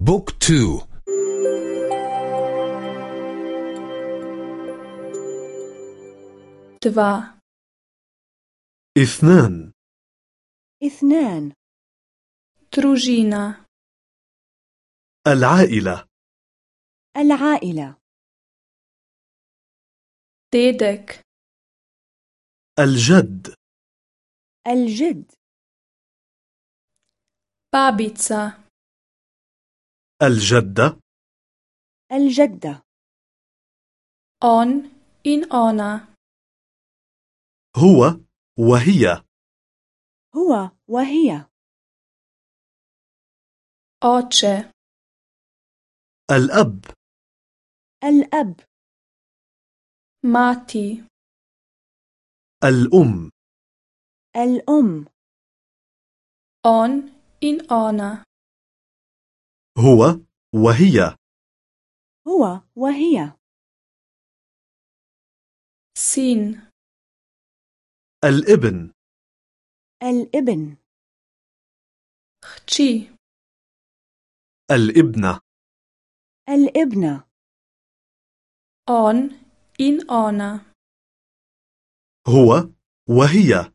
book two. dva. اثنان. اثنان. družina العائلة. العائلة. dedek الجد. الجد. babica الجدة. الجدة. on in ona هو وهي. هو وهي. oče الأب. الأب. mati الأم. الأم. on in ona هو وهي. هو وهي. sin الابن. الابن. kći الابنة الابنة on in ona هو وهي.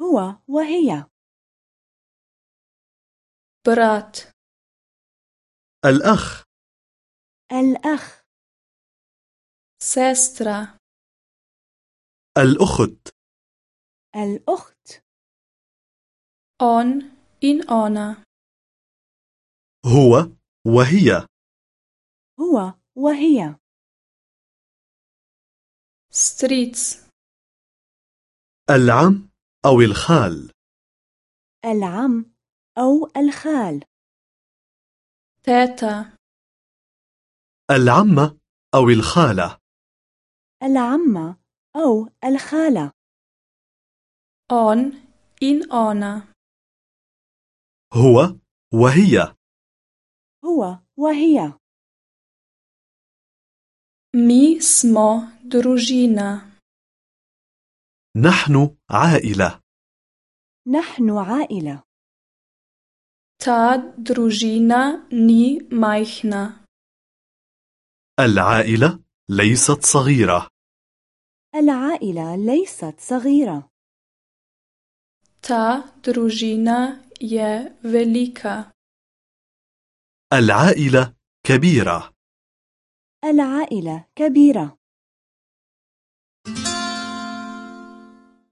هو وهي. brat الأخ. الأخ. sestra الأخت. الأخت. On in ona هو وهي. هو وهي. Stric العم أو الخال. العم أو الخال. Teta العمة أو الخالة. العمة أو الخالة. on in ona هو وهي. هو وهي. mi smo družina نحن عائلة. نحن عائلة. Ta družina ni majhna. العائلة ليست صغيرة. العائلة ليست صغيرة. Ta družina je velika. العائلة كبيرة. العائلة كبيرة.